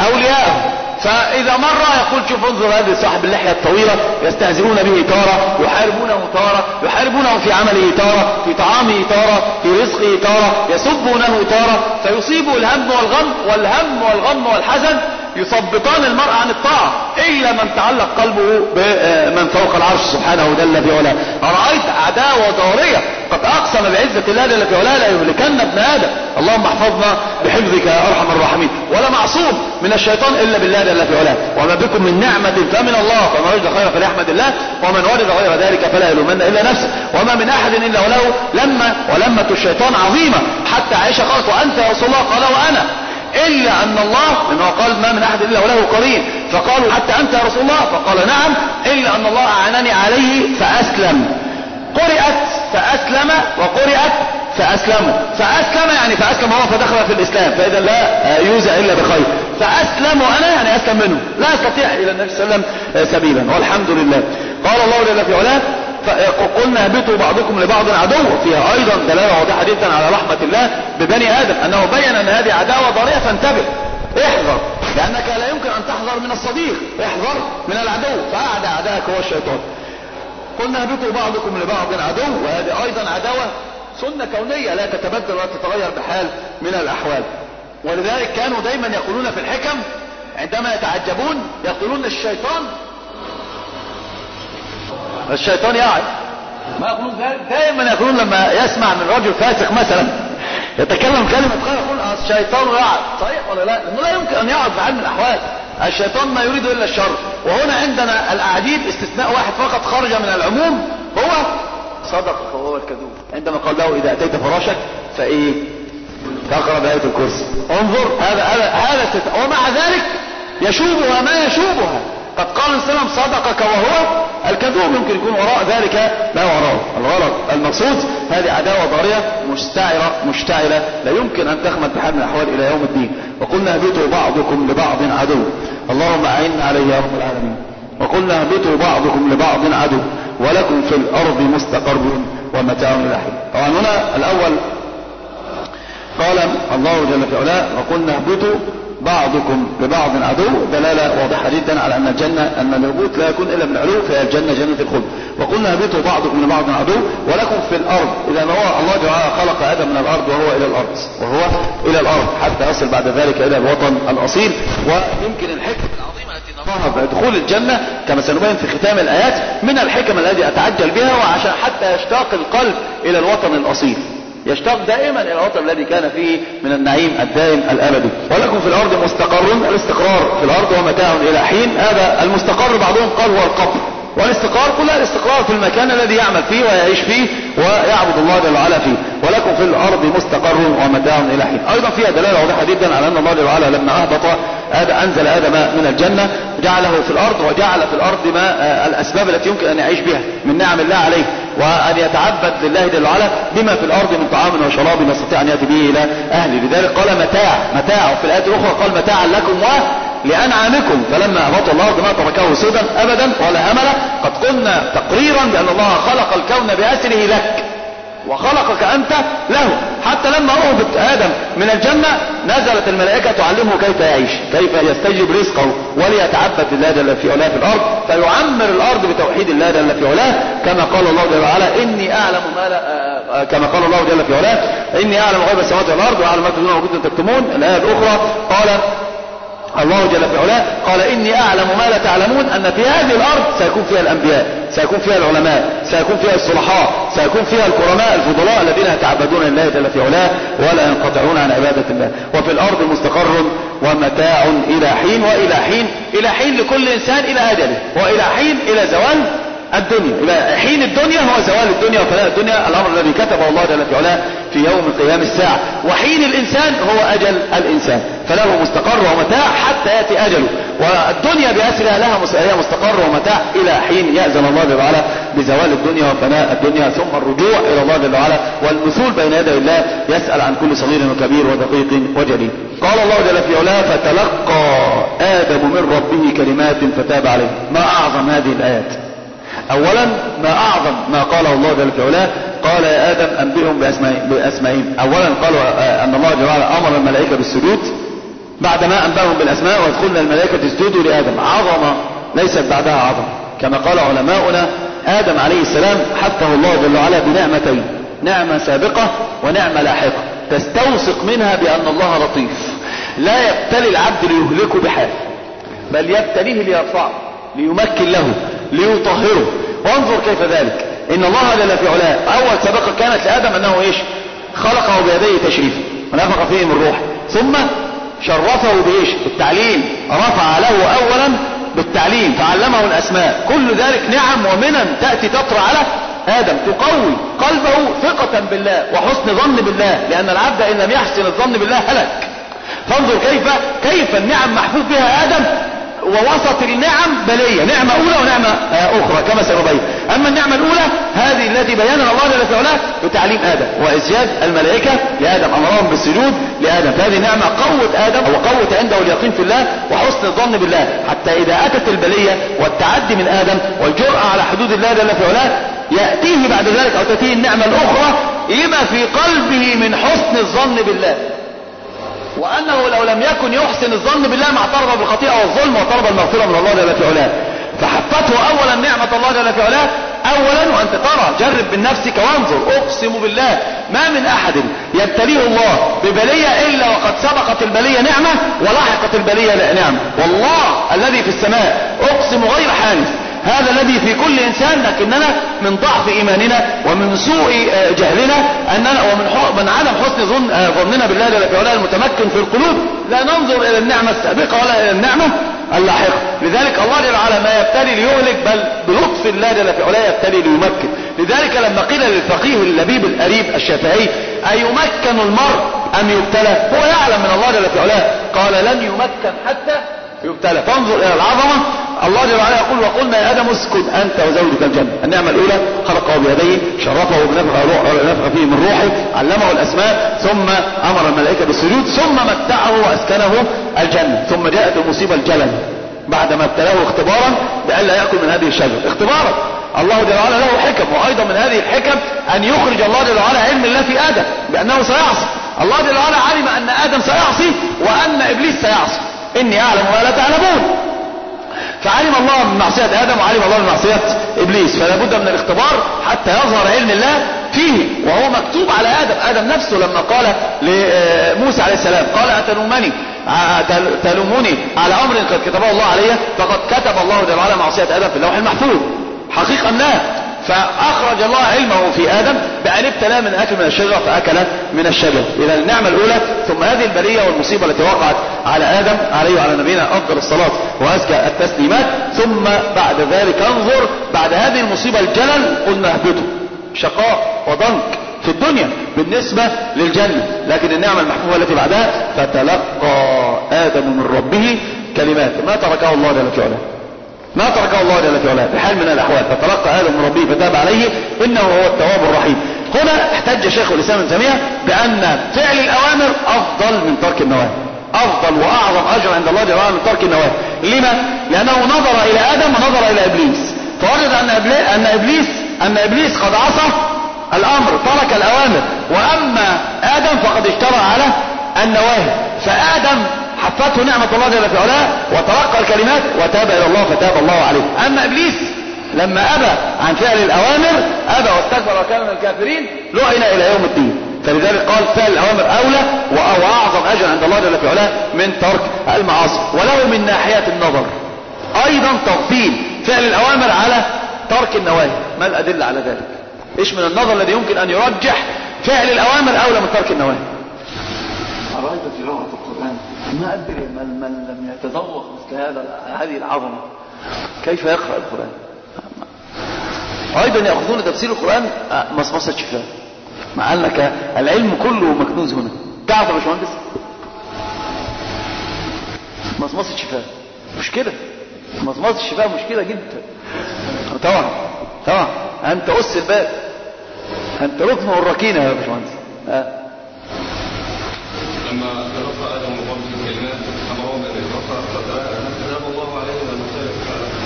أولياءه. فإذا مر يقول شوف انظر هذا صاحب اللحية الطويلة يستهزئون به تارة يحاربونه تارة يحاربونه في عمله تارة في طعامه تارة في رزقه تارة يسبونه تارة فيصيبه الهم والغم والهم والغم والحزن يثبطان المرء عن الطاعة إلا من تعلق قلبه بمن فوق العرش سبحانه جل في علاه أرأيت عداوة ضارية قد أقسم بعزة الله جل في علاه لا يهلكن ابن آدم. اللهم احفظنا بحفظك يا أرحم الراحمين. ولا معصوم من الشيطان إلا بالله جل في علاه وما بكم من نعمة فمن الله. فمن وجد خيرا فليحمد الله. ومن وجد غير ذلك فلا يلومن إلا نفسه. وما من أحد إلا وله لما ولمة الشيطان عظيمة. حتى عائشة قالت وأنت يا رسول الله. قال وأنا. إلا أن الله لأنه قال ما من أحد إلا وله قرين. فقالوا حتى أنت يا رسول الله؟ فقال نعم. إلا أن الله أعانني عليه فأسلم. قرأت فأسلم وقرأت فأسلموا فأسلم يعني فأسلم هو فدخل في الإسلام. فإذا لا يوزع إلا بخير. فأسلم أنا يعني أسلم منه. لا أستطيع إلى النبي صلى الله عليه وسلم سبيلا. والحمد لله. قال الله جل في علاه فقلنا اهبطوا بعضكم لبعض عدو فيها. أيضا دلالة واضحة جدا على رحمة الله ببني آدم أنه بين أن هذه عداوة ضاريه فانتبه. احذر لأنك لا يمكن أن تحذر من الصديق. احذر من العدو. فأعدى اعدائك هو الشيطان. قلنا اهبطوا بعضكم لبعض عدو وهذه أيضا عداوة سنة كونية لا تتبدل ولا تتغير بحال من الأحوال. ولذلك كانوا دايما يقولون في الحكم عندما يتعجبون يقولون الشيطان الشيطان يعد ما يقولون دائما يقولون لما يسمع من رجل فاسق مثلا يتكلم كلمة خير يقول الشيطان يعد صحيح ولا لا؟ لأنه لا يمكن أن يعد في حال من الأحوال. الشيطان ما يريد إلا الشر. وهنا عندنا الاعاجيب استثناء واحد فقط خرج من العموم هو صدق وهو الكذوب. عندما قال له إذا أتيت فراشك فإيه؟ تقرا بآية الكرسي. انظر هذا هذا هذا ومع ذلك يشوبها ما يشوبها. قد قال السلام صدقك وهو الكذوب. يمكن يكون وراء ذلك ما وراءه. الغلط المقصود هذه عداوة ضارية مستعرة مشتعلة لا يمكن أن تخمد بحال من الأحوال إلى يوم الدين. وقلنا اهبطوا بعضكم لبعض عدو. اللهم أعنا عليه يا رب العالمين. وقلنا اهبطوا بعضكم لبعض عدو. ولكم في الأرض مستقر ومتاع لحين طبعا هنا الأول قال الله جل في وقلنا اهبطوا بعضكم لبعض عدو دلالة واضحة جدا على أن الجنة أن الهبوط لا يكون إلا من العلو فهي الجنة جنة الخلد. وقلنا اهبطوا بعضكم لبعض عدو ولكم في الأرض. إذا ما هو الله تعالى خلق آدم من الأرض وهو إلى الأرض. وهو إلى الأرض حتى يصل بعد ذلك إلى الوطن الأصيل. ويمكن الحكمة العظيمة التي ظهر دخول الجنة كما سنبين في ختام الآيات من الحكم الذي أتعجل بها وعشان حتى يشتاق القلب إلى الوطن الأصيل. يشتاق دائما إلى الوطن الذي كان فيه من النعيم الدائم الأبدي. ولكم في الأرض مستقر الاستقرار في الأرض ومتاع إلى حين. هذا المستقر بعضهم قال هو القبر والاستقرار كلها الاستقرار في المكان الذي يعمل فيه ويعيش فيه ويعبد الله جل وعلا فيه. ولكم في الأرض مستقر ومتاع إلى حين. أيضا فيها دلالة واضحة جدا على أن الله جل وعلا لما أهبط آدم أنزل آدم من الجنة جعله في الأرض وجعل في الأرض ما الأسباب التي يمكن أن يعيش بها من نعم الله عليه. وأن يتعبد لله جل وعلا بما في الأرض من طعام وشراب يستطيع أن يأتي به إلى أهله. لذلك قال متاع متاع وفي الآية الأخرى قال متاعا لكم و لأنعامكم. فلما أهبط الله ما تركه سودا أبدا ولا هملا قد قلنا تقريرا بأن الله خلق الكون بأسره لك. وخلقك أنت له. حتى لما أهبط آدم من الجنة نزلت الملائكة تعلمه كيف يعيش كيف يستجب رزقه وليتعبد لله جل في علاه في الأرض فيعمر الأرض بتوحيد الله جل في علاه. كما قال الله جل وعلا إني أعلم ما لا كما قال الله جل في علاه إني أعلم غيب السماوات والأرض وأعلم ما تدون وكنتم تكتمون. الآية الأخرى قال الله جل في علاه قال إني أعلم ما لا تعلمون أن في هذه الأرض سيكون فيها الأنبياء سيكون فيها العلماء سيكون فيها الصلحاء سيكون فيها الكرماء الفضلاء الذين يتعبدون لله جل في علاه ولا ينقطعون عن عبادة الله. وفي الأرض مستقر ومتاع إلى حين وإلى حين إلى حين لكل إنسان إلى أجله وإلى حين إلى زوال الدنيا. يبقى حين الدنيا هو زوال الدنيا وفناء الدنيا. الأمر الذي كتبه الله جل في علاه في يوم قيام الساعة. وحين الإنسان هو أجل الإنسان. فله مستقر ومتاع حتى يأتي أجله. والدنيا بأسرها لها مستقر ومتاع إلى حين يأذن الله جل وعلا بزوال الدنيا وفناء الدنيا. ثم الرجوع إلى الله جل وعلا. والمثول بين يدي الله يسأل عن كل صغير وكبير ودقيق وجليل. قال الله جل في علاه فتلقى آدم من ربه كلمات فتاب عليه. ما أعظم هذه الآيات؟ اولا ما أعظم ما قاله الله جل في علاه قال يا آدم أنبئهم بأسمائهم. اولا قالوا أن الله جل وعلا أمر الملائكة بالسجود بعدما أنبأهم بالأسماء وادخلنا الملائكة اسجدوا لآدم. عظمة ليست بعدها عظمة. كما قال علماؤنا آدم عليه السلام حثه الله جل وعلا بنعمتين نعمة سابقة ونعمة لاحقة. تستوثق منها بأن الله لطيف. لا يبتلي العبد ليهلكه بحال بل يبتليه ليرفعه. ليمكن له ليطهره. وانظر كيف ذلك. إن الله جل في علاه أول سابقه كانت لادم أنه إيش؟ خلقه بيديه تشريفا ونفخ فيه من روح ثم شرفه بإيش؟ بالتعليم. رفع له اولا بالتعليم. فعلمه الأسماء. كل ذلك نعم ومنن تأتي تطرأ على آدم. تقوي قلبه ثقة بالله وحسن ظن بالله. لأن العبد إن لم يحسن الظن بالله هلك. فانظر كيف كيف النعم محفوظ بها آدم. ووسط النعم بلية. نعمة أولى ونعمة أخرى كما سنبين. أما النعمة الأولى هذه التي بينها الله جل وعلا بتعليم آدم وإسياد الملائكة لآدم أمرهم بالسجود لآدم. فهذه نعمة قوت آدم وقوت عنده اليقين في الله وحسن الظن بالله. حتى إذا أتت البلية والتعدي من آدم والجرأة على حدود الله جل وعلا يأتيه بعد ذلك أو تأتيه النعمة الأخرى لما في قلبه من حسن الظن بالله. وأنه لو لم يكن يحسن الظن بالله ما اعترض بالخطيئة والظلم وطلب المغفرة من الله جل في علاه. فحفته أولا نعمة الله جل في علاه. أولا وأنت ترى جرب من نفسك وانظر أقسم بالله ما من أحد يبتليه الله ببلية إلا وقد سبقت البلية نعمة ولحقت البلية نعمة والله الذي في السماء أقسم غير حانث. هذا الذي في كل إنسان لكننا من ضعف إيماننا ومن سوء جهلنا أننا ومن من عدم حسن ظن ظننا بالله جل في علاه المتمكن في القلوب لا ننظر إلى النعمة السابقة ولا إلى النعمة اللاحقة. لذلك الله جل وعلا ما يبتلي ليهلك بل بلطف الله جل في علاه يبتلي ليمكن. لذلك لما قيل للفقيه اللبيب الأريب الشافعي أيمكن المرء أم يبتلى؟ هو يعلم من الله جل في علاه قال لن يمكن حتى يبتلى. فانظر إلى العظمة. الله جل وعلا يقول وقلنا يا آدم اسكن أنت وزوجك الجنة. النعمة الأولى خلقه بيديه شرفه بنفخ روح نفخ فيه من روحه علمه الأسماء ثم أمر الملائكة بالسجود ثم متعه وأسكنه الجنة. ثم جاءت المصيبة الجلل. بعدما ابتلاه اختبارا بألا يأكل من هذه الشجرة اختبارا. الله جل وعلا له حكم وأيضا من هذه الحكم أن يخرج الله جل وعلا علم الله في آدم بأنه سيعصي. الله جل وعلا علم أن آدم سيعصي وأن إبليس سيعصي. إني أعلم ما لا تعلمون. فعلم الله من معصية آدم وعلم الله من معصية إبليس. فلا بد من الاختبار حتى يظهر علم الله فيه وهو مكتوب على آدم. آدم نفسه لما قال لموسى عليه السلام قال أتلومني؟ تل- تلوموني على أمر قد كتبه الله علي فقد كتب الله جل وعلا معصية آدم في اللوح المحفوظ. حقيقة لا فأخرج الله علمه في آدم بأن ابتلى من أكل من الشجرة فأكل من الشجرة إذا النعمة الأولى ثم هذه البلية والمصيبة التي وقعت على آدم عليه وعلى نبينا أفضل الصلاة وأزكى التسليمات. ثم بعد ذلك انظر بعد هذه المصيبة الجلل قلنا اهبطوا. شقاء وضنك في الدنيا بالنسبة للجنة. لكن النعمة المحفوظة التي بعدها فتلقى آدم من ربه كلمات. ما تركه الله جل في علاه ما تركه الله جل في علاه. بحال من الأحوال. فتلقى آدم من ربه فتاب عليه إنه هو التواب الرحيم. هنا احتج شيخ الإسلام تيمية بأن فعل الأوامر أفضل من ترك النواهي. أفضل وأعظم أجر عند الله جل وعلا من ترك النواهي. لما؟ لأنه نظر إلى آدم ونظر إلى إبليس. فوجد أن أن إبليس, أن إبليس قد عصى الأمر ترك الأوامر. وأما آدم فقد اشترى على النواهي. فآدم حفته نعمة الله جل في علاه وتلقى الكلمات وتاب إلى الله فتاب الله عليه. أما إبليس لما أبى عن فعل الأوامر أبى واستكبر وكان من الكافرين لعن إلى يوم الدين. فلذلك قال فعل الأوامر أولى وأ- وأعظم أجر عند الله جل في علاه من ترك المعاصي. وله من ناحية النظر. أيضا تفضيل فعل الأوامر على ترك النواهي. ما الأدلة على ذلك؟ إيش من النظر الذي يمكن أن يرجح فعل الأوامر أولى من ترك النواهي؟ أرأيت تلاوة القرآن ما أدري من, من لم يتذوق مثل هذا هذه العظمة. كيف يقرأ القرآن؟ أيضا يأخذون تفسير القرآن آه، مصمصة شفاء. مع أنك العلم كله مكنوز هنا. تعرف يا باشمهندس؟ مصمصة شفاء. مشكلة. مصمصة الشفاء مشكلة جدا. طبعا طبعا. أنت أس الباب. أنت ركن الركينة يا باشمهندس. آه. لما تلقى آدم ربه كلمات امره بان يتوفى فتاب الله عليه وسلم.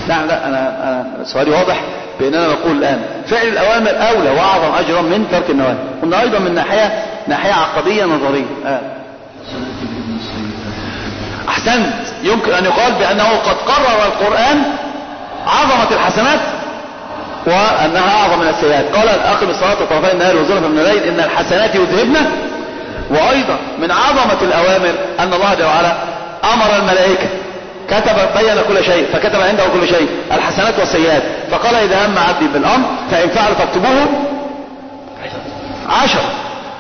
نعم لا أنا, أنا سؤالي واضح بأننا نقول الآن. فعل الأوامر أولى وأعظم أجرا من ترك النواهي. قلنا أيضا من ناحية ناحية عقدية نظرية. آه. أحسنت يمكن أن يقال بأنه قد قرر القرآن عظمة الحسنات وأنها أعظم من السيئات. قال أقم الصلاة طرفي النهار وزلفا من الليل إن الحسنات يذهبن وأيضا من عظمة الأوامر أن الله جل وعلا أمر الملائكة كتب بين كل شيء فكتب عنده كل شيء الحسنات والسيئات. فقال إذا هم عبدي بالأمر فإن فعل فاكتبوه عشر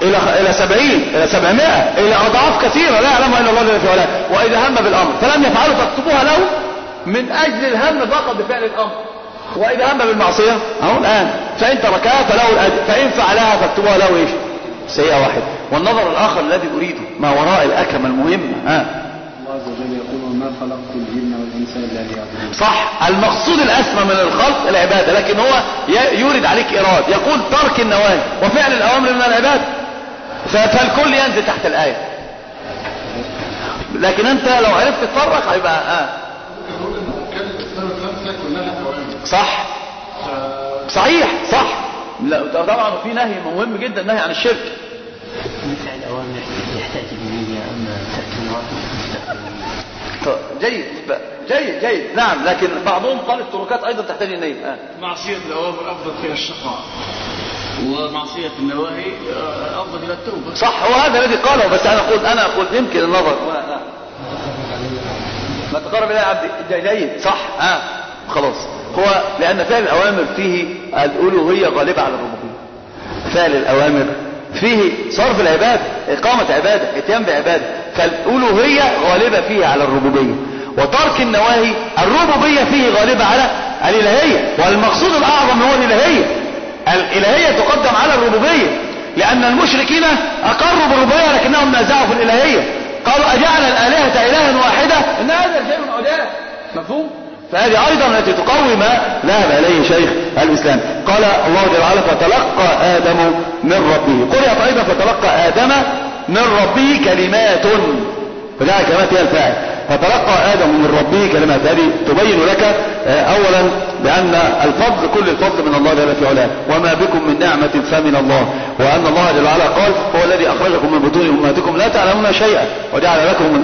إلى إلى سبعين إلى سبعمائة إلى أضعاف كثيرة لا يعلمها إلا الله جل في علاه وإذا هم بالأمر فلم يفعلوا فاكتبوها له من أجل الهم فقط بفعل الأمر. وإذا هم بالمعصية أهو الآن. فإن تركها فله الأجر فإن فعلها فاكتبوها له إيش؟ سيئة واحدة والنظر الآخر الذي أريده ما وراء الأكرم المهم ها. الله عز وجل يقول وما خلقت الجن والإنس إلا ليعبدون. صح. المقصود الأسمى من الخلق العبادة لكن هو يورد عليك إراد يقول ترك النواهي وفعل الأوامر من العبادة فالكل ينزل تحت الآية. لكن أنت لو عرفت تفرق هيبقى آه. صح. صحيح. صح. لا طبعا في نهي مهم جدا نهي عن الشرك. يحتاج ترك طيب، جيد جيد جيد. نعم لكن بعضهم قال التركات أيضا تحتاج النية آه. معصية الأوامر أفضل إلى الشقاء. ومعصية النواهي آه، أفضل إلى التوبة. صح هو هذا الذي قاله بس أنا أقول أنا أقول يمكن النظر. ما تقرب إلى عبدي. جيد صح ها خلاص. هو لأن فعل الأوامر فيه الألوهية غالبة على الربوبية. فعل الأوامر فيه صرف العباده إقامة عباده إتيان بعباده. فالألوهية غالبة فيه على الربوبية. وترك النواهي الربوبية فيه غالبة على الإلهية. والمقصود الأعظم هو الإلهية. الإلهية تقدم على الربوبية. لأن المشركين أقروا بالربوبية لكنهم نازعوا في الإلهية. قالوا أجعل الآلهة إلها واحدة؟ إن هذا شيء عجاب. مفهوم؟ فهذه أيضا التي تقوي ما ذهب إليه شيخ الإسلام. قال الله جل وعلا فتلقى آدم من ربه. قرأت أيضا فتلقى آدم من ربه كلمات. وجعل كلمات هي الفاعل. فتلقى آدم من ربه كلمات. هذه تبين لك آه، أولا بأن الفضل كل الفضل من الله جل في علاه. وما بكم من نعمة فمن الله. وأن الله جل وعلا قال هو الذي أخرجكم من بطون أمهاتكم لا تعلمون شيئا. وجعل لكم من